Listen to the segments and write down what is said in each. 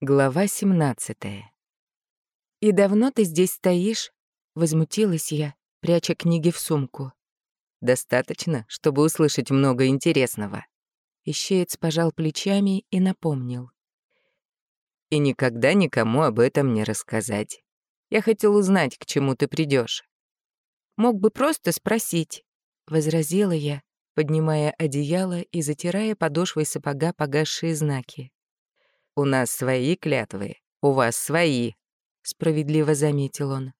Глава 17 «И давно ты здесь стоишь?» — возмутилась я, пряча книги в сумку. «Достаточно, чтобы услышать много интересного». Ищеец пожал плечами и напомнил. «И никогда никому об этом не рассказать. Я хотел узнать, к чему ты придешь. «Мог бы просто спросить», — возразила я, поднимая одеяло и затирая подошвой сапога погасшие знаки. «У нас свои клятвы, у вас свои», — справедливо заметил он.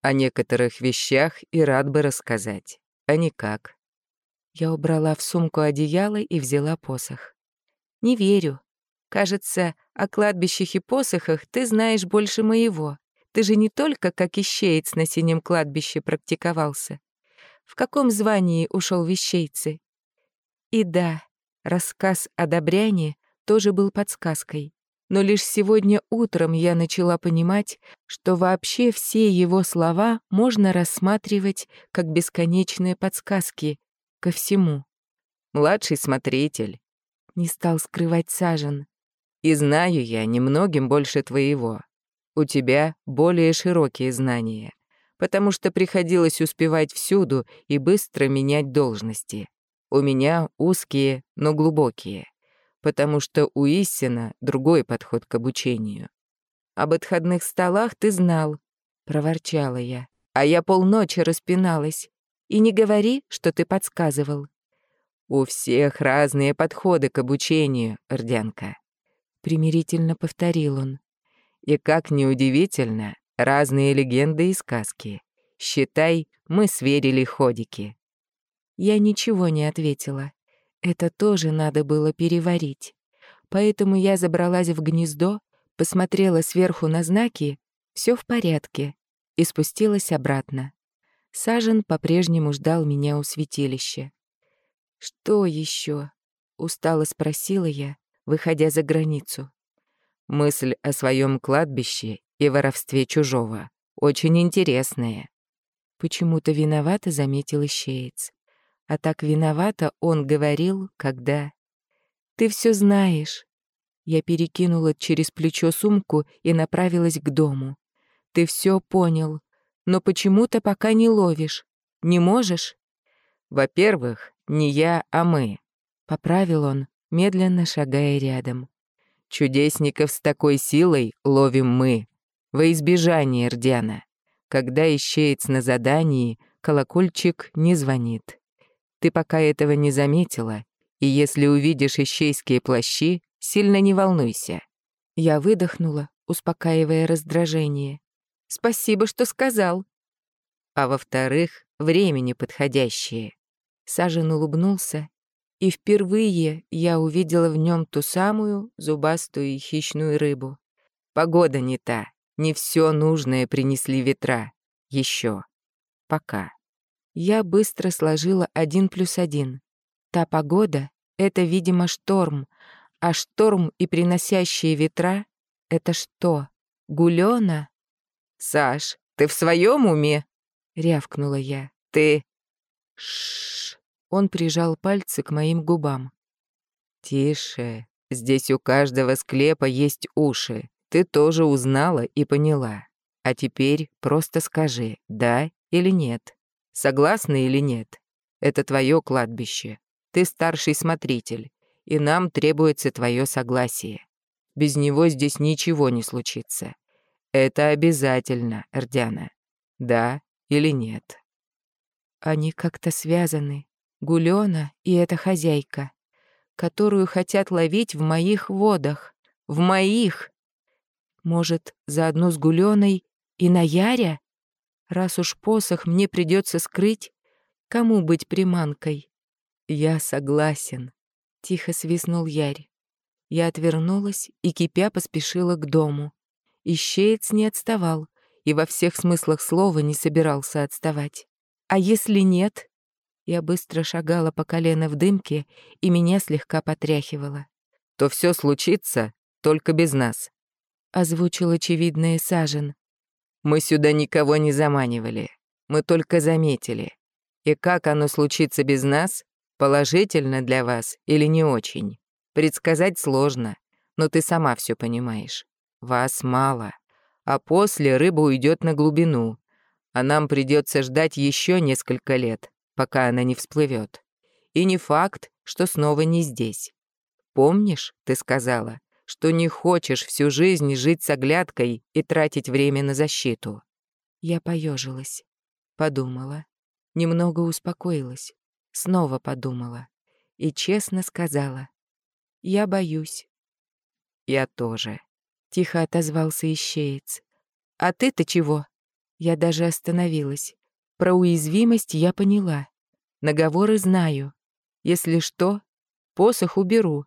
«О некоторых вещах и рад бы рассказать, а никак». Я убрала в сумку одеяло и взяла посох. «Не верю. Кажется, о кладбищах и посохах ты знаешь больше моего. Ты же не только как ищеец на синем кладбище практиковался. В каком звании ушел вещейцы? И да, рассказ о Добряне тоже был подсказкой. Но лишь сегодня утром я начала понимать, что вообще все его слова можно рассматривать как бесконечные подсказки ко всему. «Младший смотритель», — не стал скрывать Сажен. «И знаю я немногим больше твоего. У тебя более широкие знания, потому что приходилось успевать всюду и быстро менять должности. У меня узкие, но глубокие потому что у Иссина другой подход к обучению. «Об отходных столах ты знал», — проворчала я. «А я полночи распиналась. И не говори, что ты подсказывал». «У всех разные подходы к обучению, Ордянка», — примирительно повторил он. «И как неудивительно, разные легенды и сказки. Считай, мы сверили ходики». Я ничего не ответила. Это тоже надо было переварить. Поэтому я забралась в гнездо, посмотрела сверху на знаки, все в порядке, и спустилась обратно. Сажен по-прежнему ждал меня у святилища. «Что еще? устало спросила я, выходя за границу. Мысль о своем кладбище и воровстве чужого очень интересная. Почему-то виновато заметил ищеец. А так виновато он говорил, когда... «Ты все знаешь». Я перекинула через плечо сумку и направилась к дому. «Ты все понял, но почему-то пока не ловишь. Не можешь?» «Во-первых, не я, а мы», — поправил он, медленно шагая рядом. «Чудесников с такой силой ловим мы, во избежание Рдяна. Когда ищеец на задании, колокольчик не звонит. Ты пока этого не заметила, и если увидишь ищейские плащи, сильно не волнуйся». Я выдохнула, успокаивая раздражение. «Спасибо, что сказал». А во-вторых, времени подходящее. Сажен улыбнулся, и впервые я увидела в нем ту самую зубастую и хищную рыбу. Погода не та, не все нужное принесли ветра. Еще. Пока. Я быстро сложила один плюс один. Та погода — это, видимо, шторм, а шторм и приносящие ветра — это что, гулёна? «Саш, ты в своем уме?» — рявкнула я. «Ты...» Шш. Он прижал пальцы к моим губам. «Тише. Здесь у каждого склепа есть уши. Ты тоже узнала и поняла. А теперь просто скажи, да или нет». Согласны или нет? Это твое кладбище. Ты старший смотритель, и нам требуется твое согласие. Без него здесь ничего не случится. Это обязательно, Эрдяна. Да или нет? Они как-то связаны. Гулёна и эта хозяйка, которую хотят ловить в моих водах. В моих! Может, заодно с Гулёной и на Яря? Раз уж посох мне придется скрыть, кому быть приманкой? Я согласен, тихо свистнул Ярь. Я отвернулась и, кипя, поспешила к дому. Ищеец не отставал и во всех смыслах слова не собирался отставать. А если нет? Я быстро шагала по колено в дымке, и меня слегка потряхивало. «То все случится, только без нас», — озвучил очевидное Сажен. Мы сюда никого не заманивали. Мы только заметили. И как оно случится без нас, положительно для вас или не очень, предсказать сложно, но ты сама все понимаешь. Вас мало. А после рыба уйдет на глубину. А нам придется ждать еще несколько лет, пока она не всплывет. И не факт, что снова не здесь. Помнишь, ты сказала, что не хочешь всю жизнь жить с оглядкой и тратить время на защиту? Я поежилась, подумала, немного успокоилась, снова подумала и честно сказала. Я боюсь. Я тоже. Тихо отозвался ищеец. А ты-то чего? Я даже остановилась. Про уязвимость я поняла. Наговоры знаю. Если что, посох уберу.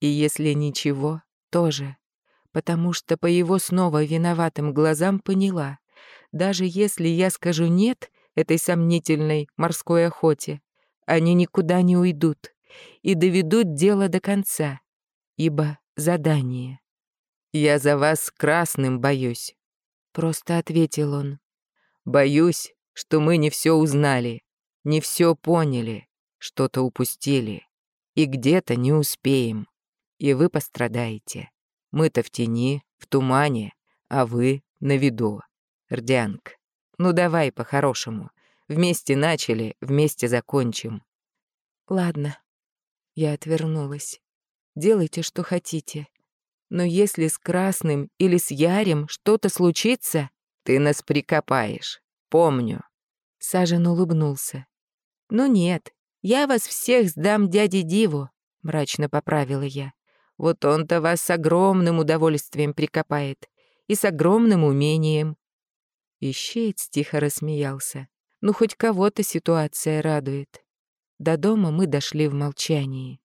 И если ничего, тоже. Потому что по его снова виноватым глазам поняла. Даже если я скажу «нет» этой сомнительной морской охоте, они никуда не уйдут и доведут дело до конца, ибо задание. «Я за вас красным боюсь», — просто ответил он. «Боюсь, что мы не все узнали, не все поняли, что-то упустили, и где-то не успеем, и вы пострадаете. Мы-то в тени, в тумане, а вы на виду. Рдянг, ну давай по-хорошему. Вместе начали, вместе закончим. Ладно. Я отвернулась. Делайте, что хотите. Но если с Красным или с Ярем что-то случится, ты нас прикопаешь. Помню. Сажен улыбнулся. Ну нет, я вас всех сдам дяде Диву, мрачно поправила я. Вот он-то вас с огромным удовольствием прикопает и с огромным умением. Ищеец тихо рассмеялся. Ну, хоть кого-то ситуация радует. До дома мы дошли в молчании.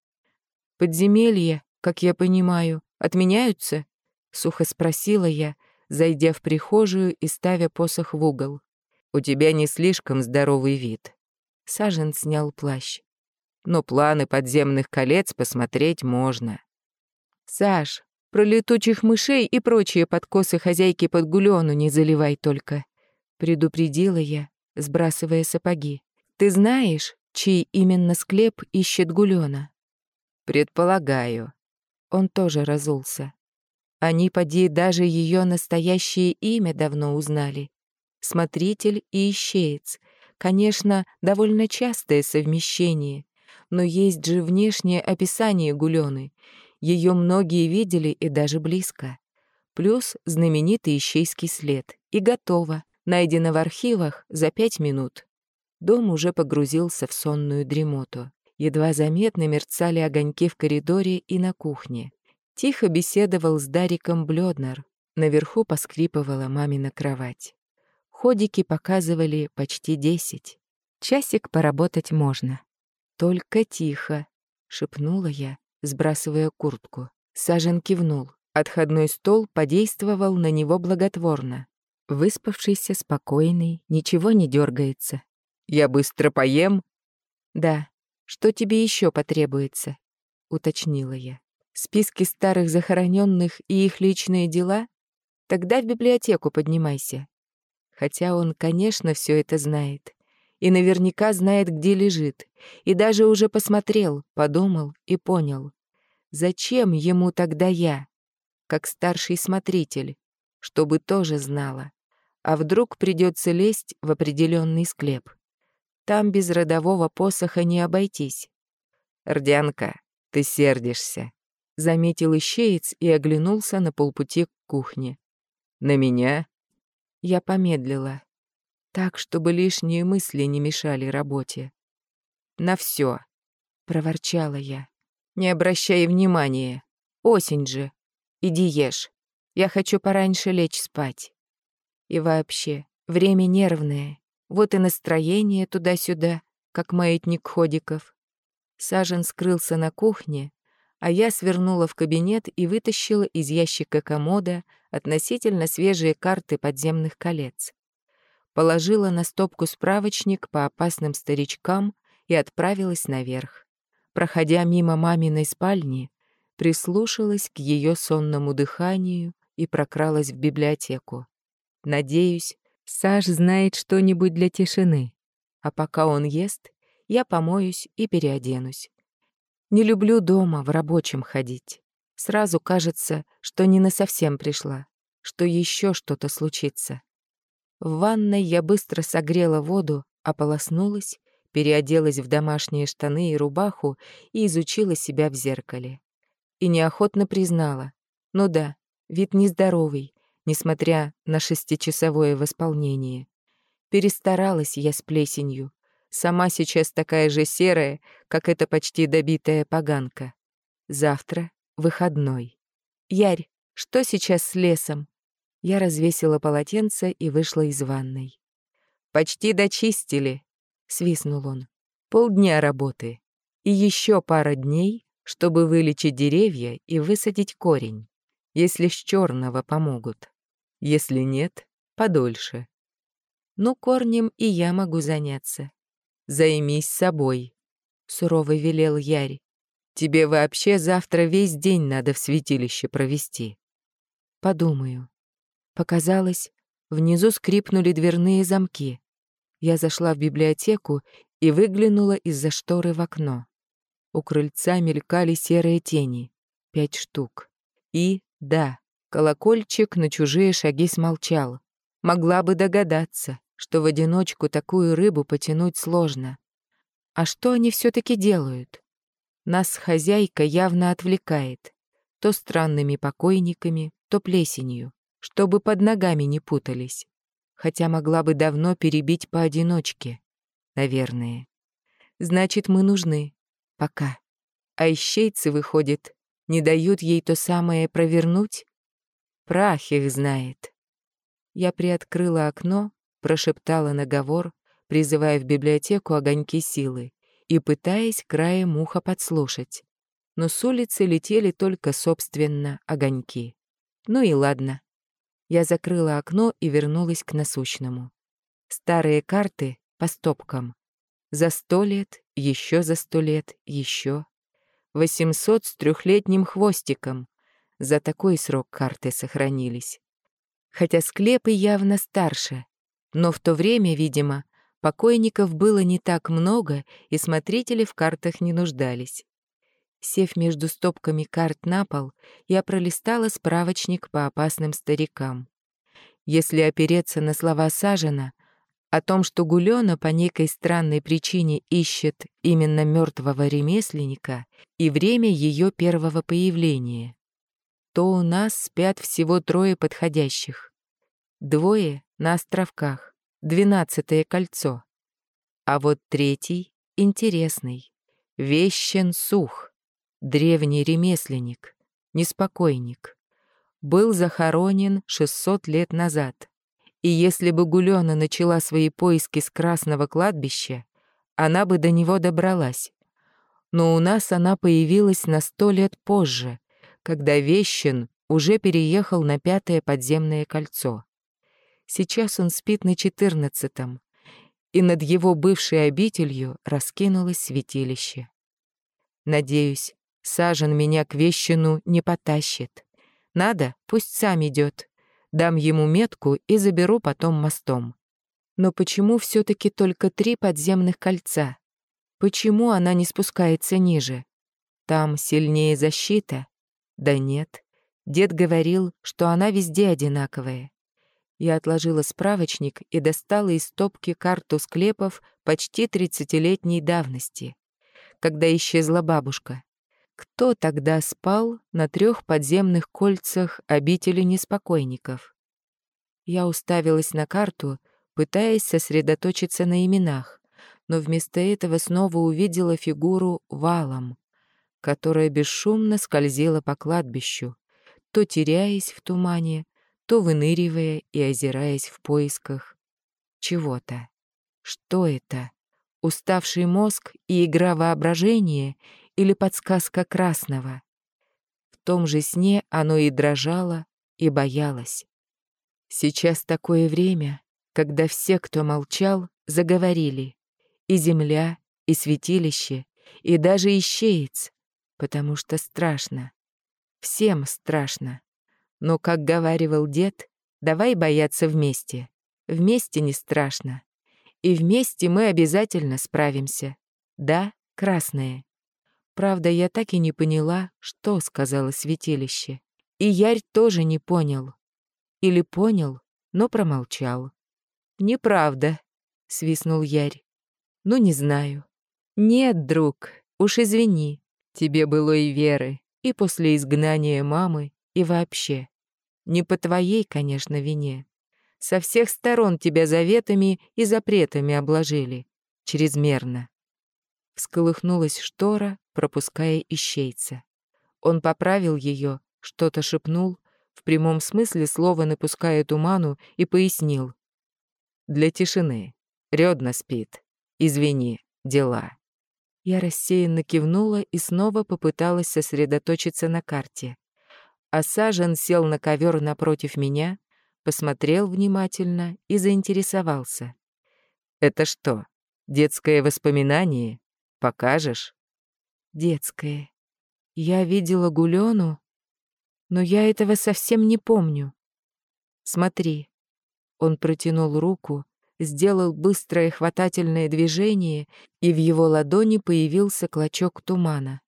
«Подземелья, как я понимаю, отменяются?» — сухо спросила я, зайдя в прихожую и ставя посох в угол. «У тебя не слишком здоровый вид». Сажен снял плащ. «Но планы подземных колец посмотреть можно». «Саш, про летучих мышей и прочие подкосы хозяйки под гулёну не заливай только», — предупредила я, сбрасывая сапоги. «Ты знаешь, чей именно склеп ищет Гулёна?» «Предполагаю». Он тоже разулся. Они, поди, даже ее настоящее имя давно узнали. Смотритель и ищеец. Конечно, довольно частое совмещение, но есть же внешнее описание Гулёны. Ее многие видели и даже близко. Плюс знаменитый ищейский след. И готово. Найдено в архивах за пять минут. Дом уже погрузился в сонную дремоту. Едва заметно мерцали огоньки в коридоре и на кухне. Тихо беседовал с Дариком Блёднер. Наверху поскрипывала мамина кровать. Ходики показывали почти десять. Часик поработать можно. «Только тихо», — шепнула я, сбрасывая куртку. Сажен кивнул. Отходной стол подействовал на него благотворно. Выспавшийся, спокойный, ничего не дергается. «Я быстро поем?» «Да. Что тебе еще потребуется?» — уточнила я. «Списки старых захороненных и их личные дела? Тогда в библиотеку поднимайся». Хотя он, конечно, все это знает. И наверняка знает, где лежит. И даже уже посмотрел, подумал и понял. Зачем ему тогда я, как старший смотритель, чтобы тоже знала? А вдруг придется лезть в определенный склеп? Там без родового посоха не обойтись. «Рдянка, ты сердишься», — заметил ищеец и оглянулся на полпути к кухне. «На меня?» Я помедлила, так, чтобы лишние мысли не мешали работе. «На все, проворчала я. «Не обращай внимания. Осень же. Иди ешь. Я хочу пораньше лечь спать». И вообще, время нервное. Вот и настроение туда-сюда, как маятник ходиков. Сажен скрылся на кухне, а я свернула в кабинет и вытащила из ящика комода относительно свежие карты подземных колец. Положила на стопку справочник по опасным старичкам и отправилась наверх. Проходя мимо маминой спальни, прислушалась к ее сонному дыханию и прокралась в библиотеку. Надеюсь, Саш знает что-нибудь для тишины. А пока он ест, я помоюсь и переоденусь. Не люблю дома в рабочем ходить. Сразу кажется, что не на совсем пришла, что еще что-то случится. В ванной я быстро согрела воду, ополоснулась, переоделась в домашние штаны и рубаху и изучила себя в зеркале. И неохотно признала. Ну да, вид нездоровый, несмотря на шестичасовое восполнение. Перестаралась я с плесенью. Сама сейчас такая же серая, как эта почти добитая поганка. Завтра выходной. Ярь, что сейчас с лесом? Я развесила полотенце и вышла из ванной. «Почти дочистили», — свистнул он. «Полдня работы. И еще пара дней, чтобы вылечить деревья и высадить корень, если с черного помогут. Если нет, подольше. Ну, корнем и я могу заняться. Займись собой», — сурово велел Ярь. «Тебе вообще завтра весь день надо в святилище провести». «Подумаю», Показалось, внизу скрипнули дверные замки. Я зашла в библиотеку и выглянула из-за шторы в окно. У крыльца мелькали серые тени. Пять штук. И, да, колокольчик на чужие шаги смолчал. Могла бы догадаться, что в одиночку такую рыбу потянуть сложно. А что они все таки делают? Нас хозяйка явно отвлекает. То странными покойниками, то плесенью чтобы под ногами не путались. Хотя могла бы давно перебить поодиночке. Наверное. Значит, мы нужны. Пока. А ищейцы, выходит, не дают ей то самое провернуть? Прах их знает. Я приоткрыла окно, прошептала наговор, призывая в библиотеку огоньки силы и пытаясь краем уха подслушать. Но с улицы летели только, собственно, огоньки. Ну и ладно. Я закрыла окно и вернулась к насущному. Старые карты по стопкам. За сто лет, еще за сто лет, еще. Восемьсот с трехлетним хвостиком. За такой срок карты сохранились. Хотя склепы явно старше. Но в то время, видимо, покойников было не так много, и смотрители в картах не нуждались. Сев между стопками карт на пол, я пролистала справочник по опасным старикам. Если опереться на слова Сажена о том, что Гулёна по некой странной причине ищет именно мертвого ремесленника и время ее первого появления, то у нас спят всего трое подходящих. Двое на островках, двенадцатое кольцо. А вот третий — интересный. Вещен сух древний ремесленник, неспокойник, был захоронен 600 лет назад. И если бы Гулёна начала свои поиски с Красного кладбища, она бы до него добралась. Но у нас она появилась на сто лет позже, когда Вещин уже переехал на пятое подземное кольцо. Сейчас он спит на четырнадцатом, и над его бывшей обителью раскинулось святилище. Надеюсь, Сажен меня к вещину не потащит. Надо, пусть сам идет. Дам ему метку и заберу потом мостом. Но почему все таки только три подземных кольца? Почему она не спускается ниже? Там сильнее защита? Да нет. Дед говорил, что она везде одинаковая. Я отложила справочник и достала из стопки карту склепов почти тридцатилетней давности, когда исчезла бабушка. Кто тогда спал на трех подземных кольцах обители неспокойников? Я уставилась на карту, пытаясь сосредоточиться на именах, но вместо этого снова увидела фигуру валом, которая бесшумно скользила по кладбищу, то теряясь в тумане, то выныривая и озираясь в поисках чего-то. Что это? Уставший мозг и игра воображения или подсказка красного. В том же сне оно и дрожало, и боялось. Сейчас такое время, когда все, кто молчал, заговорили. И земля, и святилище, и даже ищеец, потому что страшно. Всем страшно. Но, как говаривал дед, давай бояться вместе. Вместе не страшно. И вместе мы обязательно справимся. Да, красное. Правда, я так и не поняла, что сказала святилище. И Ярь тоже не понял. Или понял, но промолчал. «Неправда», — свистнул Ярь. «Ну, не знаю». «Нет, друг, уж извини. Тебе было и веры, и после изгнания мамы, и вообще. Не по твоей, конечно, вине. Со всех сторон тебя заветами и запретами обложили. Чрезмерно. Всколыхнулась штора, пропуская ищейца. Он поправил ее, что-то шепнул, в прямом смысле слова напуская туману, и пояснил. «Для тишины. Рёдна спит. Извини, дела». Я рассеянно кивнула и снова попыталась сосредоточиться на карте. А Сажен сел на ковер напротив меня, посмотрел внимательно и заинтересовался. «Это что, детское воспоминание?» Покажешь?» «Детское. Я видела Гулену, но я этого совсем не помню. Смотри». Он протянул руку, сделал быстрое хватательное движение, и в его ладони появился клочок тумана.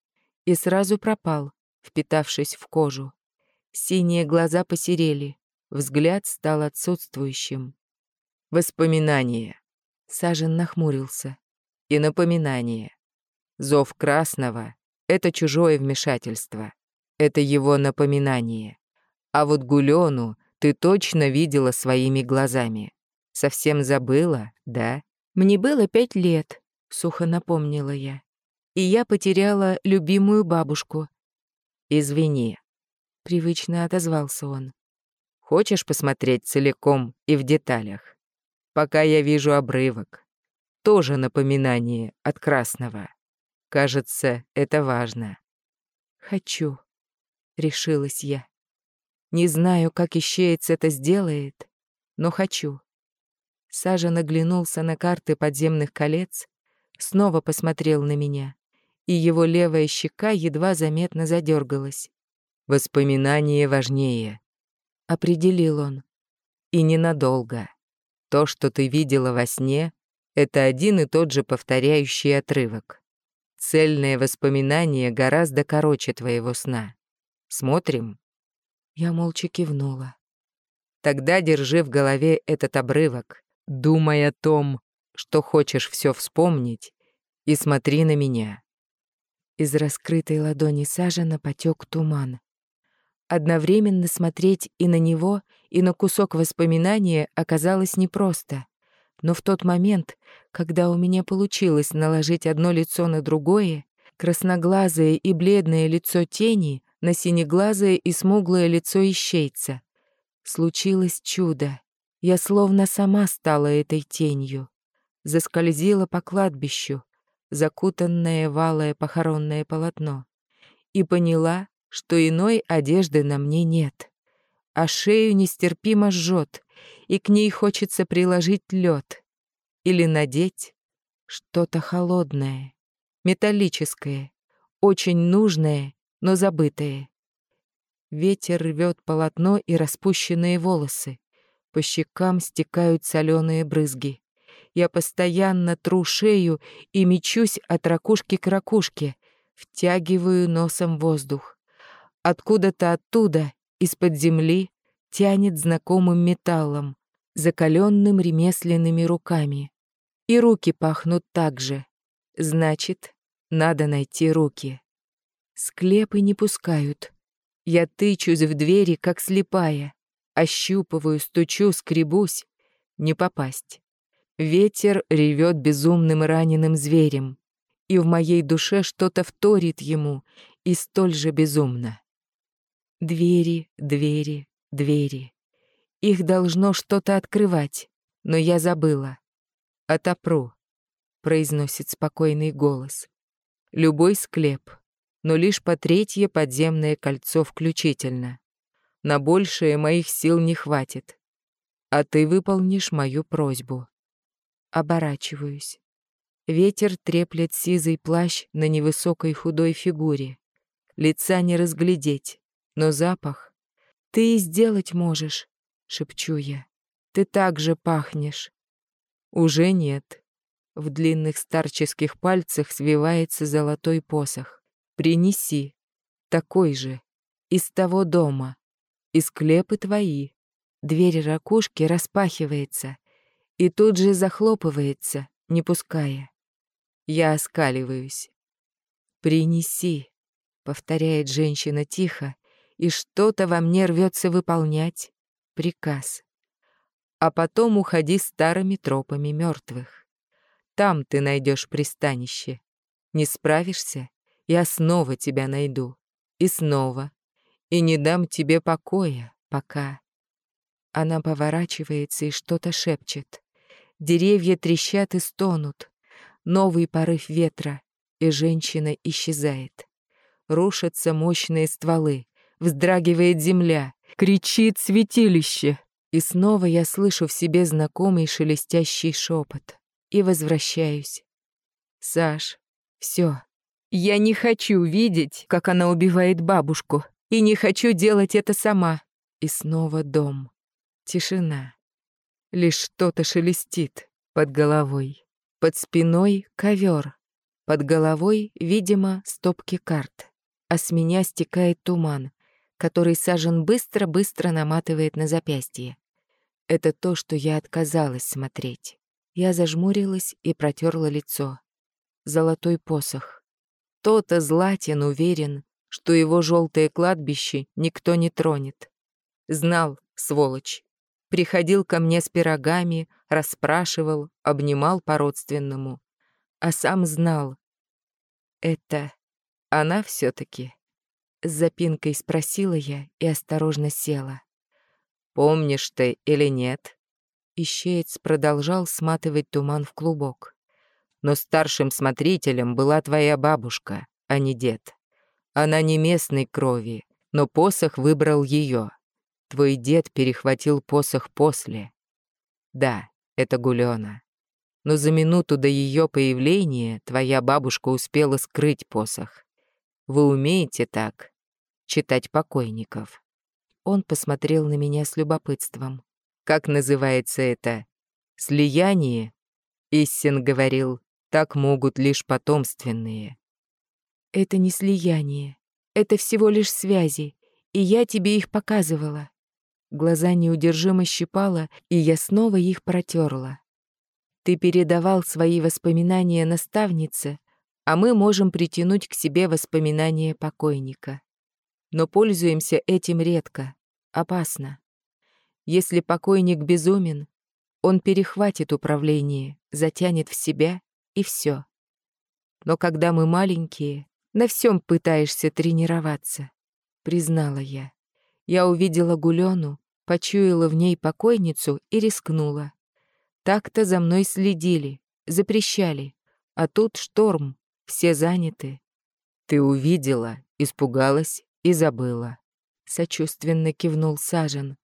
И сразу пропал, впитавшись в кожу. Синие глаза посерели, взгляд стал отсутствующим. «Воспоминания», — Сажен нахмурился. «И напоминание. Зов Красного — это чужое вмешательство. Это его напоминание. А вот Гулену ты точно видела своими глазами. Совсем забыла, да? Мне было пять лет, сухо напомнила я. И я потеряла любимую бабушку. Извини. Привычно отозвался он. Хочешь посмотреть целиком и в деталях? Пока я вижу обрывок. Тоже напоминание от Красного. Кажется, это важно. Хочу, решилась я. Не знаю, как ищеец это сделает, но хочу. Сажа наглянулся на карты подземных колец, снова посмотрел на меня, и его левая щека едва заметно задергалась. «Воспоминание важнее», — определил он. «И ненадолго. То, что ты видела во сне, — это один и тот же повторяющий отрывок. Цельное воспоминание гораздо короче твоего сна. Смотрим?» Я молча кивнула. «Тогда держи в голове этот обрывок, думай о том, что хочешь все вспомнить, и смотри на меня». Из раскрытой ладони Сажена потек туман. Одновременно смотреть и на него, и на кусок воспоминания оказалось непросто. Но в тот момент, когда у меня получилось наложить одно лицо на другое, красноглазое и бледное лицо тени на синеглазое и смуглое лицо ищейца, случилось чудо. Я словно сама стала этой тенью. Заскользила по кладбищу, закутанное валое похоронное полотно, и поняла, что иной одежды на мне нет, а шею нестерпимо жжет, и к ней хочется приложить лед или надеть что-то холодное, металлическое, очень нужное, но забытое. Ветер рвет полотно и распущенные волосы. По щекам стекают соленые брызги. Я постоянно тру шею и мечусь от ракушки к ракушке, втягиваю носом воздух. Откуда-то оттуда, из-под земли, тянет знакомым металлом, закаленным ремесленными руками. И руки пахнут так же. Значит, надо найти руки. Склепы не пускают. Я тычусь в двери, как слепая. Ощупываю, стучу, скребусь. Не попасть. Ветер ревет безумным раненым зверем. И в моей душе что-то вторит ему, и столь же безумно. Двери, двери, двери. Их должно что-то открывать, но я забыла. «Отопру», — произносит спокойный голос. «Любой склеп, но лишь по третье подземное кольцо включительно. На большее моих сил не хватит. А ты выполнишь мою просьбу». Оборачиваюсь. Ветер треплет сизый плащ на невысокой худой фигуре. Лица не разглядеть, но запах. Ты и сделать можешь шепчу я. Ты так же пахнешь. Уже нет. В длинных старческих пальцах свивается золотой посох. Принеси. Такой же. Из того дома. И склепы твои. Дверь ракушки распахивается и тут же захлопывается, не пуская. Я оскаливаюсь. «Принеси», — повторяет женщина тихо, и что-то во мне рвется выполнять. Приказ. А потом уходи старыми тропами мертвых. Там ты найдешь пристанище. Не справишься, я снова тебя найду. И снова. И не дам тебе покоя, пока. Она поворачивается и что-то шепчет. Деревья трещат и стонут. Новый порыв ветра, и женщина исчезает. Рушатся мощные стволы, вздрагивает земля, кричит святилище. И снова я слышу в себе знакомый шелестящий шепот. И возвращаюсь. Саш, все. Я не хочу видеть, как она убивает бабушку. И не хочу делать это сама. И снова дом. Тишина. Лишь что-то шелестит под головой. Под спиной ковер. Под головой, видимо, стопки карт. А с меня стекает туман, который Сажен быстро-быстро наматывает на запястье. Это то, что я отказалась смотреть. Я зажмурилась и протерла лицо. Золотой посох. То-то Златин уверен, что его желтое кладбище никто не тронет. Знал, сволочь. Приходил ко мне с пирогами, расспрашивал, обнимал по-родственному. А сам знал. Это она все таки С запинкой спросила я и осторожно села. «Помнишь ты или нет?» Ищеец продолжал сматывать туман в клубок. «Но старшим смотрителем была твоя бабушка, а не дед. Она не местной крови, но посох выбрал ее. Твой дед перехватил посох после. Да, это Гулёна. Но за минуту до ее появления твоя бабушка успела скрыть посох. Вы умеете так читать покойников?» Он посмотрел на меня с любопытством. «Как называется это? Слияние?» Иссин говорил, так могут лишь потомственные. «Это не слияние. Это всего лишь связи, и я тебе их показывала. Глаза неудержимо щипало, и я снова их протерла. Ты передавал свои воспоминания наставнице, а мы можем притянуть к себе воспоминания покойника. Но пользуемся этим редко, опасно. Если покойник безумен, он перехватит управление, затянет в себя, и все. Но когда мы маленькие, на всем пытаешься тренироваться, признала я. Я увидела Гулену, почуяла в ней покойницу и рискнула. Так-то за мной следили, запрещали. А тут шторм, все заняты. Ты увидела, испугалась и забыла. Сочувственно кивнул Сажен.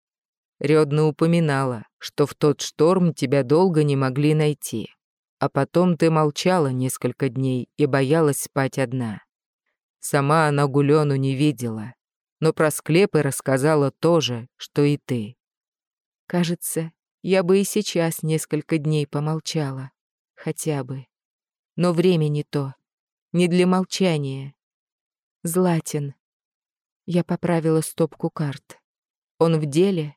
Рёдна упоминала, что в тот шторм тебя долго не могли найти. А потом ты молчала несколько дней и боялась спать одна. Сама она Гулену не видела, но про склепы рассказала то же, что и ты. Кажется, я бы и сейчас несколько дней помолчала. Хотя бы. Но время не то. Не для молчания. Златин. Я поправила стопку карт. Он в деле?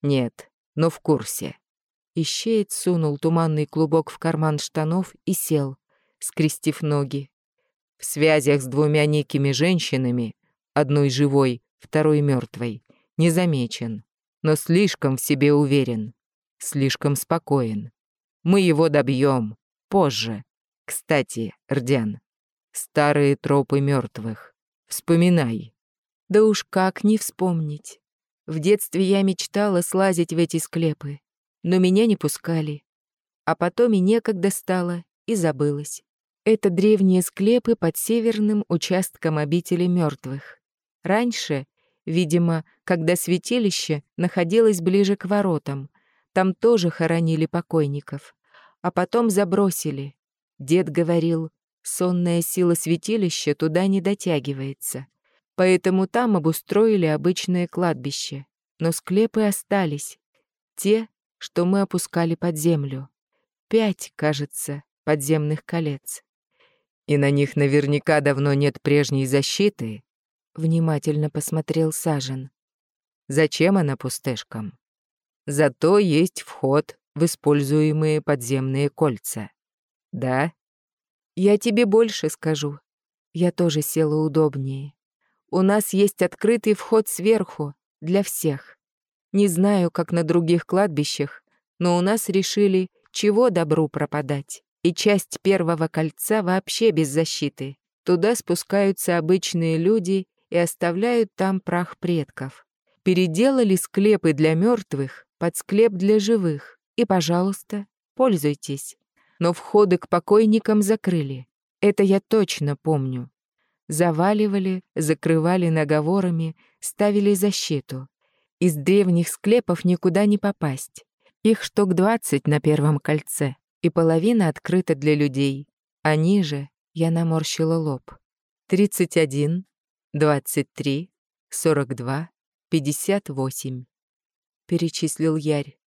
Нет, но в курсе. Ищеец сунул туманный клубок в карман штанов и сел, скрестив ноги. В связях с двумя некими женщинами одной живой, второй мертвой, не замечен, но слишком в себе уверен, слишком спокоен. Мы его добьем позже. Кстати, Рдян, старые тропы мертвых. Вспоминай. Да уж как не вспомнить. В детстве я мечтала слазить в эти склепы, но меня не пускали. А потом и некогда стало, и забылось. Это древние склепы под северным участком обители мертвых. Раньше, видимо, когда святилище находилось ближе к воротам, там тоже хоронили покойников. А потом забросили. Дед говорил, сонная сила святилища туда не дотягивается. Поэтому там обустроили обычное кладбище. Но склепы остались. Те, что мы опускали под землю. Пять, кажется, подземных колец. И на них наверняка давно нет прежней защиты, внимательно посмотрел Сажен. Зачем она пустышкам? Зато есть вход в используемые подземные кольца. Да? Я тебе больше скажу. Я тоже села удобнее. У нас есть открытый вход сверху, для всех. Не знаю, как на других кладбищах, но у нас решили, чего добру пропадать. И часть первого кольца вообще без защиты. Туда спускаются обычные люди и оставляют там прах предков. Переделали склепы для мертвых под склеп для живых. И, пожалуйста, пользуйтесь. Но входы к покойникам закрыли. Это я точно помню. Заваливали, закрывали наговорами, ставили защиту. Из древних склепов никуда не попасть. Их штук двадцать на первом кольце, и половина открыта для людей. А ниже я наморщила лоб. Тридцать один, двадцать три, сорок два, пятьдесят восемь. Перечислил Ярь.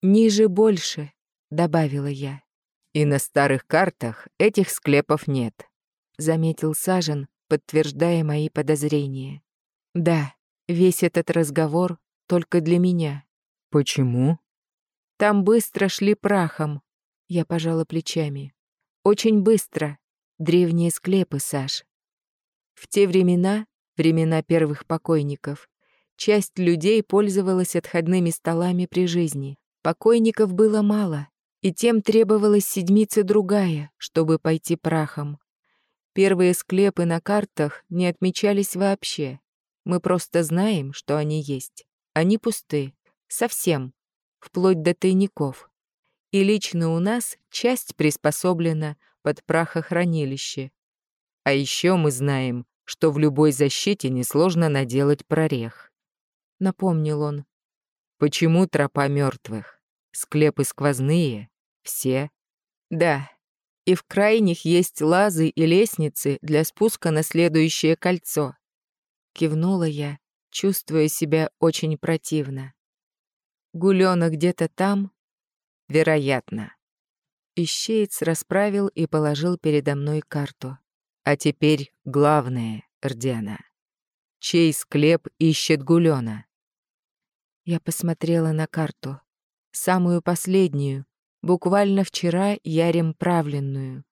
Ниже больше, добавила я. И на старых картах этих склепов нет, заметил Сажен, подтверждая мои подозрения. Да, весь этот разговор только для меня. Почему? Там быстро шли прахом. Я пожала плечами. Очень быстро. Древние склепы, Саш. В те времена, времена первых покойников, часть людей пользовалась отходными столами при жизни. Покойников было мало, и тем требовалась седмица другая, чтобы пойти прахом. Первые склепы на картах не отмечались вообще. Мы просто знаем, что они есть. Они пусты. Совсем. Вплоть до тайников. И лично у нас часть приспособлена под прахохранилище. А еще мы знаем, что в любой защите несложно наделать прорех. Напомнил он. Почему тропа мертвых? Склепы сквозные? Все? Да, и в крайних есть лазы и лестницы для спуска на следующее кольцо. Кивнула я, чувствуя себя очень противно. Гулёна где-то там? Вероятно. Ищеец расправил и положил передо мной карту. А теперь главное, Рдяна. Чей склеп ищет Гулёна? Я посмотрела на карту. Самую последнюю, буквально вчера ярем правленную,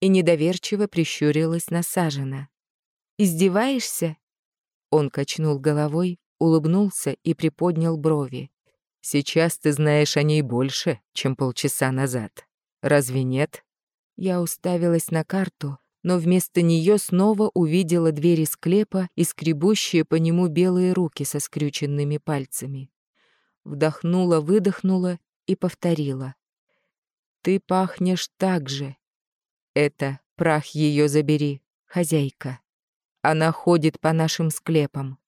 и недоверчиво прищурилась насажена. «Издеваешься?» Он качнул головой, улыбнулся и приподнял брови. «Сейчас ты знаешь о ней больше, чем полчаса назад. Разве нет?» Я уставилась на карту, но вместо нее снова увидела двери склепа и скребущие по нему белые руки со скрюченными пальцами. Вдохнула, выдохнула и повторила. Ты пахнешь так же. Это прах ее забери, хозяйка. Она ходит по нашим склепам,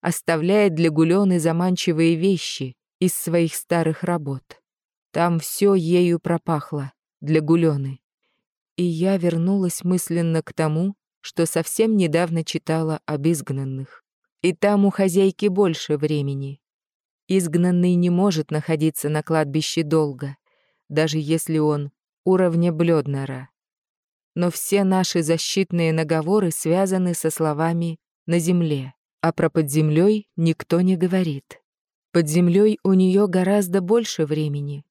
оставляет для Гулены заманчивые вещи из своих старых работ. Там все ею пропахло для Гулены. И я вернулась мысленно к тому, что совсем недавно читала об изгнанных. И там у хозяйки больше времени. Изгнанный не может находиться на кладбище долго даже если он уровня Блёднера. Но все наши защитные наговоры связаны со словами «на земле», а про под землей никто не говорит. Под землей у нее гораздо больше времени.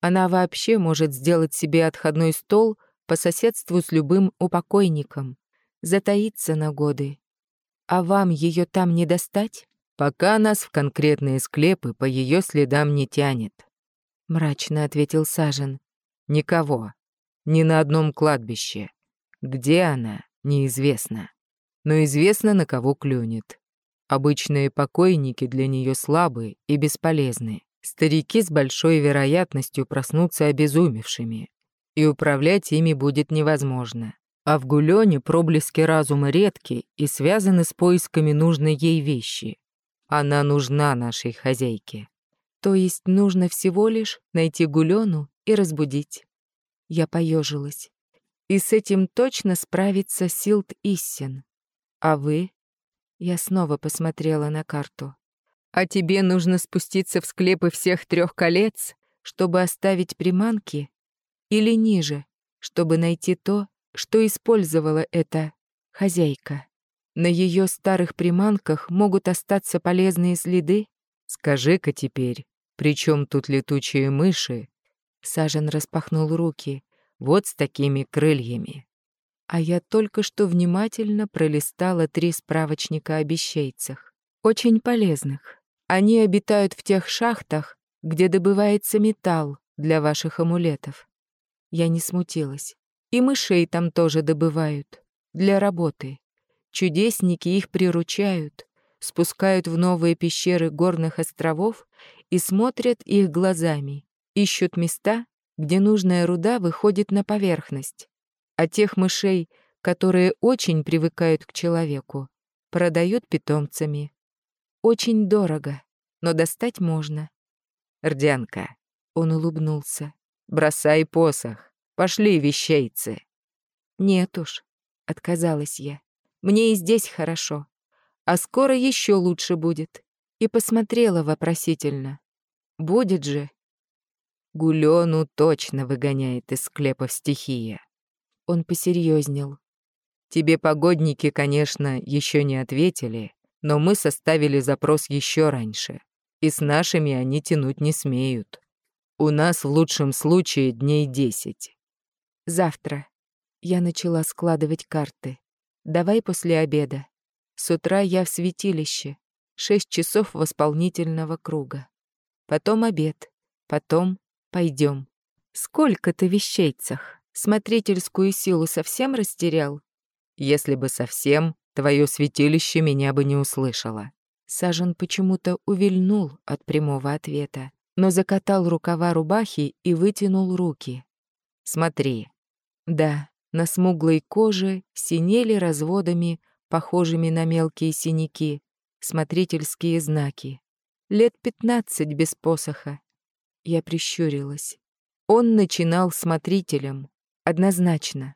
Она вообще может сделать себе отходной стол по соседству с любым упокойником, затаиться на годы. А вам ее там не достать? Пока нас в конкретные склепы по ее следам не тянет. — мрачно ответил Сажен. «Никого. Ни на одном кладбище. Где она, неизвестно. Но известно, на кого клюнет. Обычные покойники для нее слабы и бесполезны. Старики с большой вероятностью проснутся обезумевшими, и управлять ими будет невозможно. А в Гулёне проблески разума редки и связаны с поисками нужной ей вещи. Она нужна нашей хозяйке. То есть нужно всего лишь найти Гулену и разбудить. Я поежилась. И с этим точно справится Силт Иссен. А вы? Я снова посмотрела на карту. А тебе нужно спуститься в склепы всех трех колец, чтобы оставить приманки? Или ниже, чтобы найти то, что использовала эта хозяйка. На ее старых приманках могут остаться полезные следы. Скажи-ка теперь, при чем тут летучие мыши? Сажен распахнул руки. Вот с такими крыльями. А я только что внимательно пролистала три справочника о бещейцах. Очень полезных. Они обитают в тех шахтах, где добывается металл для ваших амулетов. Я не смутилась. И мышей там тоже добывают. Для работы. Чудесники их приручают, спускают в новые пещеры горных островов и смотрят их глазами, ищут места, где нужная руда выходит на поверхность. А тех мышей, которые очень привыкают к человеку, продают питомцами. Очень дорого, но достать можно. «Рдянка», — он улыбнулся, — «бросай посох, пошли, вещейцы». «Нет уж», — отказалась я. Мне и здесь хорошо. А скоро еще лучше будет. И посмотрела вопросительно. Будет же. Гулену точно выгоняет из склепов стихия. Он посерьезнел. Тебе погодники, конечно, еще не ответили, но мы составили запрос еще раньше. И с нашими они тянуть не смеют. У нас в лучшем случае дней десять. Завтра. Я начала складывать карты. Давай после обеда. С утра я в святилище. Шесть часов восполнительного круга. Потом обед. Потом пойдем. Сколько ты вещейцах? Смотрительскую силу совсем растерял? Если бы совсем, твое святилище меня бы не услышало. Сажен почему-то увильнул от прямого ответа, но закатал рукава рубахи и вытянул руки. Смотри. Да, на смуглой коже синели разводами, похожими на мелкие синяки, смотрительские знаки. Лет пятнадцать без посоха. Я прищурилась. Он начинал смотрителем, однозначно.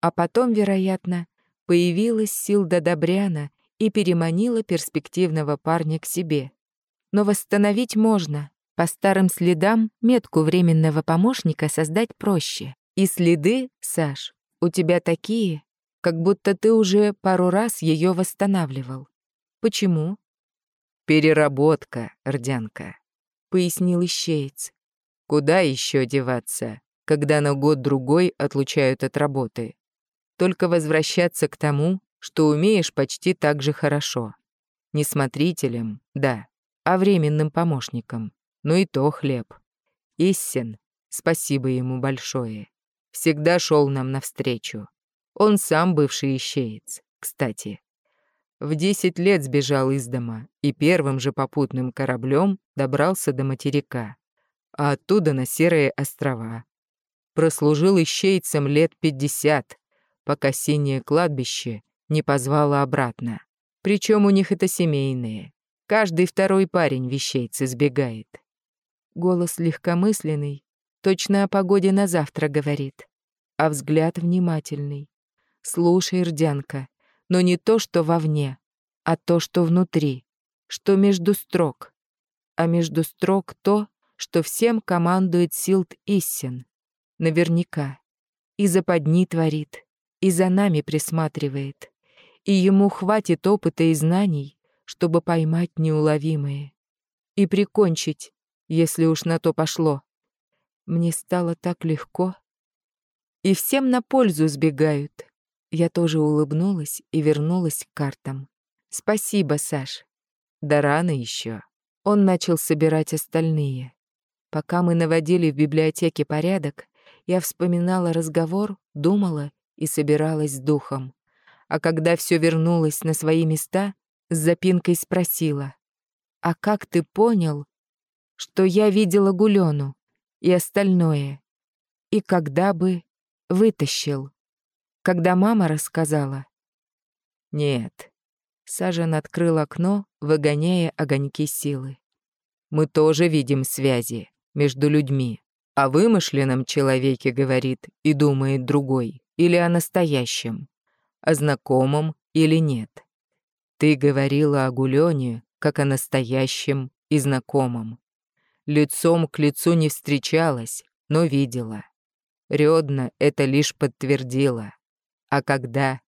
А потом, вероятно, появилась Силда Добряна и переманила перспективного парня к себе. Но восстановить можно. По старым следам метку временного помощника создать проще. И следы, Саш, у тебя такие, как будто ты уже пару раз ее восстанавливал. Почему? Переработка, Рдянка, пояснил ищеец. Куда еще деваться, когда на год-другой отлучают от работы? Только возвращаться к тому, что умеешь почти так же хорошо. Не смотрителем, да, а временным помощником. Ну и то хлеб. Иссен, спасибо ему большое всегда шел нам навстречу. Он сам бывший ищеец, кстати. В десять лет сбежал из дома и первым же попутным кораблем добрался до материка, а оттуда на Серые острова. Прослужил ищейцем лет пятьдесят, пока синее кладбище не позвало обратно. Причем у них это семейные. Каждый второй парень вещейцы сбегает. Голос легкомысленный, Точно о погоде на завтра говорит. А взгляд внимательный. Слушай, Рдянка, но не то, что вовне, а то, что внутри, что между строк. А между строк то, что всем командует Силт Иссен. Наверняка. И западни творит, и за нами присматривает. И ему хватит опыта и знаний, чтобы поймать неуловимое. И прикончить, если уж на то пошло. Мне стало так легко. И всем на пользу сбегают. Я тоже улыбнулась и вернулась к картам. Спасибо, Саш. Да рано еще. Он начал собирать остальные. Пока мы наводили в библиотеке порядок, я вспоминала разговор, думала и собиралась с духом. А когда все вернулось на свои места, с запинкой спросила. «А как ты понял, что я видела Гулену?» и остальное. И когда бы вытащил. Когда мама рассказала. Нет. Сажен открыл окно, выгоняя огоньки силы. Мы тоже видим связи между людьми. О вымышленном человеке говорит и думает другой, или о настоящем, о знакомом или нет. Ты говорила о Гулене как о настоящем и знакомом. Лицом к лицу не встречалась, но видела. Рёдна это лишь подтвердила. А когда?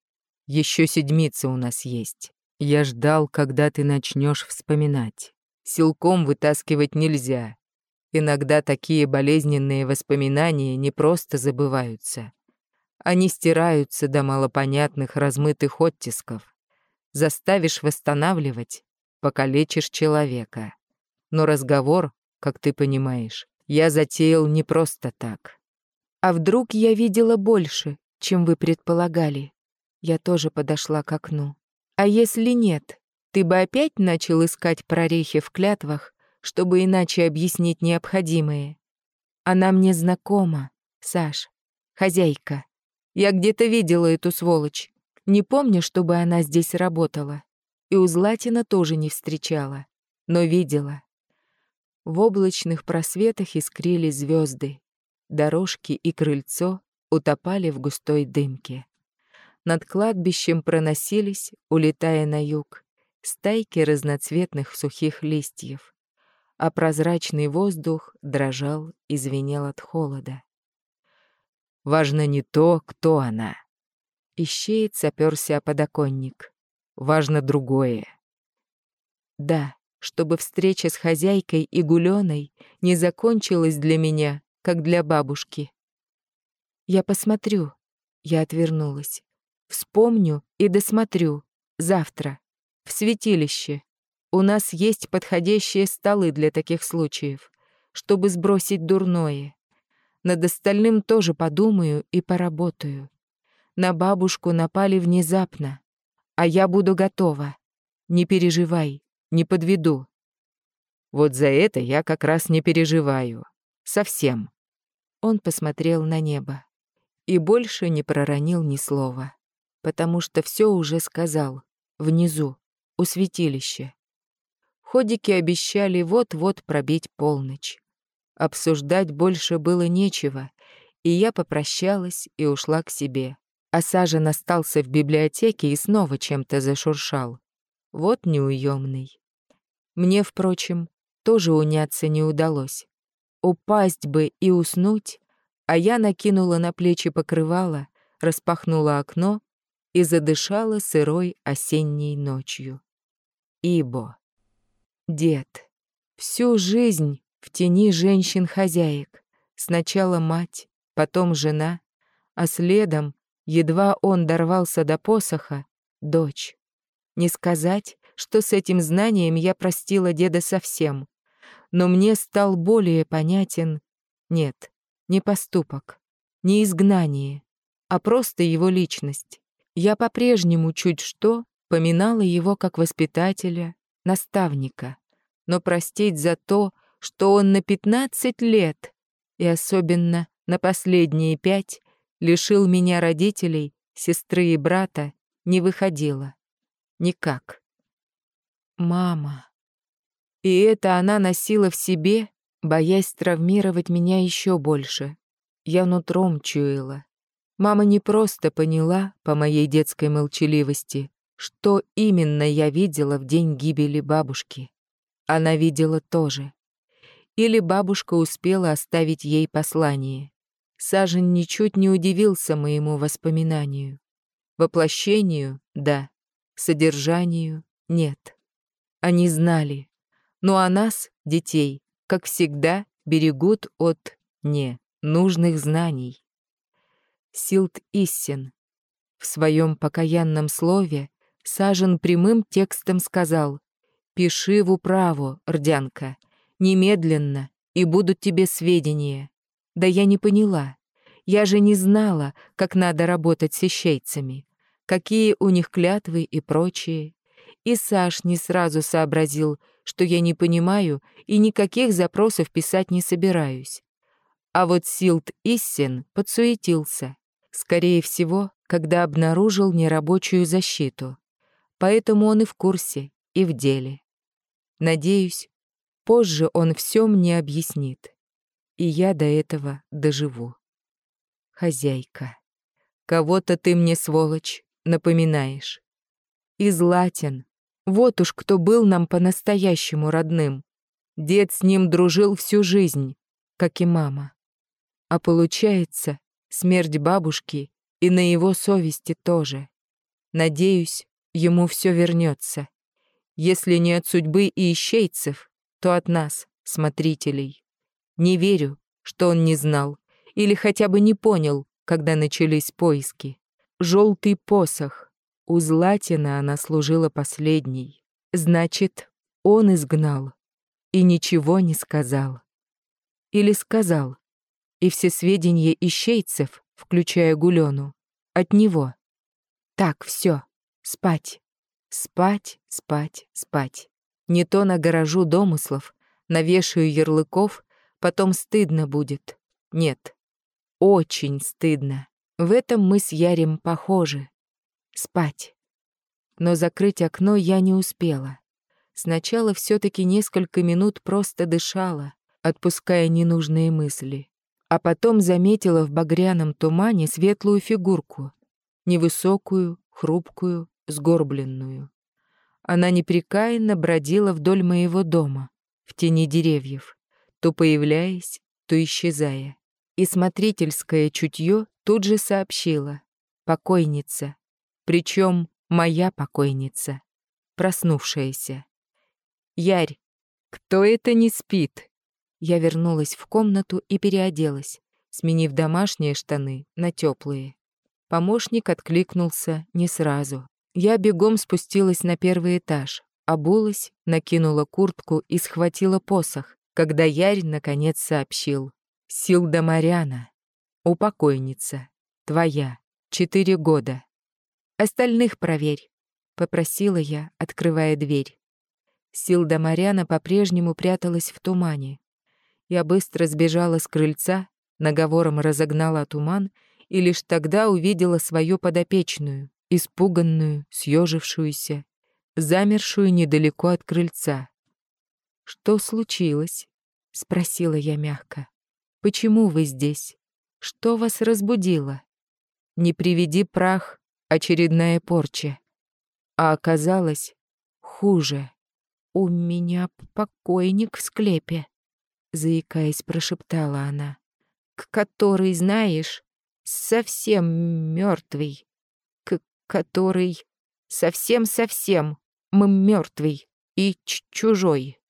Еще седмица у нас есть. Я ждал, когда ты начнешь вспоминать. Силком вытаскивать нельзя. Иногда такие болезненные воспоминания не просто забываются. Они стираются до малопонятных размытых оттисков. Заставишь восстанавливать, покалечишь человека. Но разговор, как ты понимаешь, я затеял не просто так. А вдруг я видела больше, чем вы предполагали? Я тоже подошла к окну. А если нет, ты бы опять начал искать прорехи в клятвах, чтобы иначе объяснить необходимое. Она мне знакома, Саш, хозяйка. Я где-то видела эту сволочь. Не помню, чтобы она здесь работала. И у Златина тоже не встречала, но видела. В облачных просветах искрили звезды. Дорожки и крыльцо утопали в густой дымке. Над кладбищем проносились, улетая на юг, стайки разноцветных сухих листьев, а прозрачный воздух дрожал и звенел от холода. Важно не то, кто она. Ищеец оперся о подоконник. Важно другое. Да, чтобы встреча с хозяйкой и гуленой не закончилась для меня, как для бабушки. Я посмотрю. Я отвернулась. Вспомню и досмотрю. Завтра. В святилище. У нас есть подходящие столы для таких случаев, чтобы сбросить дурное. Над остальным тоже подумаю и поработаю. На бабушку напали внезапно, а я буду готова. Не переживай, не подведу. Вот за это я как раз не переживаю. Совсем. Он посмотрел на небо и больше не проронил ни слова, потому что все уже сказал, внизу, у святилища. Ходики обещали вот-вот пробить полночь. Обсуждать больше было нечего, и я попрощалась и ушла к себе. А Сажен остался в библиотеке и снова чем-то зашуршал. Вот неуемный. Мне, впрочем, тоже уняться не удалось. Упасть бы и уснуть, а я накинула на плечи покрывало, распахнула окно и задышала сырой осенней ночью. Ибо. Дед. Всю жизнь в тени женщин-хозяек. Сначала мать, потом жена, а следом, едва он дорвался до посоха, дочь. Не сказать, что с этим знанием я простила деда совсем. Но мне стал более понятен... Нет, не поступок, не изгнание, а просто его личность. Я по-прежнему чуть что поминала его как воспитателя, наставника. Но простить за то, что он на 15 лет, и особенно на последние пять, лишил меня родителей, сестры и брата, не выходило. Никак. Мама. И это она носила в себе, боясь травмировать меня еще больше. Я нутром чуяла. Мама не просто поняла, по моей детской молчаливости, что именно я видела в день гибели бабушки. Она видела тоже. Или бабушка успела оставить ей послание. Сажен ничуть не удивился моему воспоминанию. Воплощению — да, содержанию — нет. Они знали. Ну а нас, детей, как всегда, берегут от ненужных знаний. Силт Иссен. В своем покаянном слове Сажен прямым текстом сказал «Пиши в управу, Рдянка, немедленно, и будут тебе сведения». Да я не поняла. Я же не знала, как надо работать с ищейцами, какие у них клятвы и прочее. И Саш не сразу сообразил, что я не понимаю и никаких запросов писать не собираюсь. А вот Силт Иссен подсуетился. Скорее всего, когда обнаружил нерабочую защиту. Поэтому он и в курсе, и в деле. Надеюсь, позже он все мне объяснит. И я до этого доживу. Хозяйка. Кого-то ты мне, сволочь, напоминаешь. И Златин, вот уж кто был нам по-настоящему родным. Дед с ним дружил всю жизнь, как и мама. А получается, смерть бабушки И на его совести тоже. Надеюсь, ему все вернется. Если не от судьбы и ищейцев, то от нас, смотрителей. Не верю, что он не знал или хотя бы не понял, когда начались поиски. Желтый посох. У Златина она служила последней. Значит, он изгнал и ничего не сказал. Или сказал, и все сведения ищейцев, включая Гулену, от него. Так, все, спать. Спать, спать, спать. Не то нагорожу домыслов, навешаю ярлыков, потом стыдно будет. Нет, очень стыдно. В этом мы с Ярем похожи. Спать. Но закрыть окно я не успела. Сначала все таки несколько минут просто дышала, отпуская ненужные мысли. А потом заметила в багряном тумане светлую фигурку. Невысокую, хрупкую, сгорбленную. Она непрекаянно бродила вдоль моего дома, в тени деревьев, то появляясь, то исчезая. И смотрительское чутье тут же сообщила. Покойница. Причем моя покойница. Проснувшаяся. «Ярь, кто это не спит?» Я вернулась в комнату и переоделась, сменив домашние штаны на теплые. Помощник откликнулся не сразу. Я бегом спустилась на первый этаж, обулась, накинула куртку и схватила посох, когда Ярь наконец сообщил. «Силда Маряна, упокойница, твоя, четыре года. Остальных проверь», — попросила я, открывая дверь. Силда Маряна по-прежнему пряталась в тумане. Я быстро сбежала с крыльца, наговором разогнала туман и лишь тогда увидела свою подопечную, испуганную, съежившуюся, замершую недалеко от крыльца. «Что случилось?» — спросила я мягко. «Почему вы здесь? Что вас разбудило?» «Не приведи прах, очередная порча». А оказалось хуже. «У меня покойник в склепе», — заикаясь, прошептала она, «к который, знаешь, совсем мертвый который совсем-совсем мертвый и чужой.